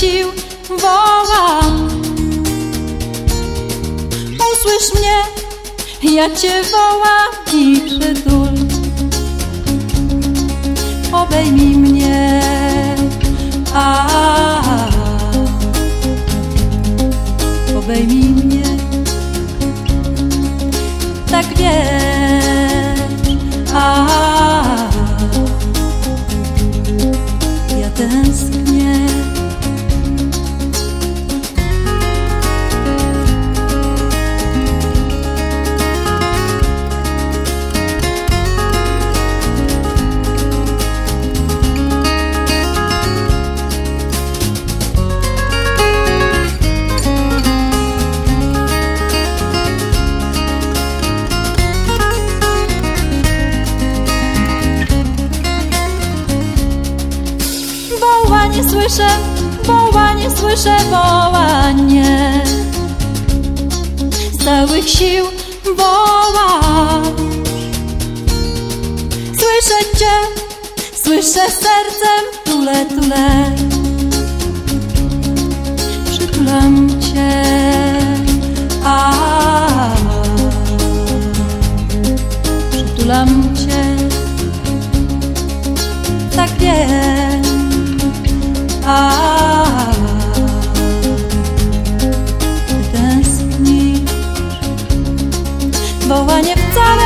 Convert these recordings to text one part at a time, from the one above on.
sił wołam Usłysz mnie, ja Cię wołam i przytul. Obejmij mnie, słyszę, wołanie słyszę, wołanie. Z całych sił wołam Słyszę Cię, słyszę sercem tule, tule. Przytulam Cię, a. Przytulam Cię. Tak wiem, a tęsknisz. Wołanie wcale,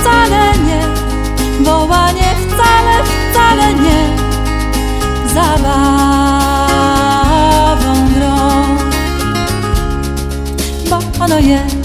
wcale nie, wołanie wcale, wcale nie, zabawą grą, bo ono jest,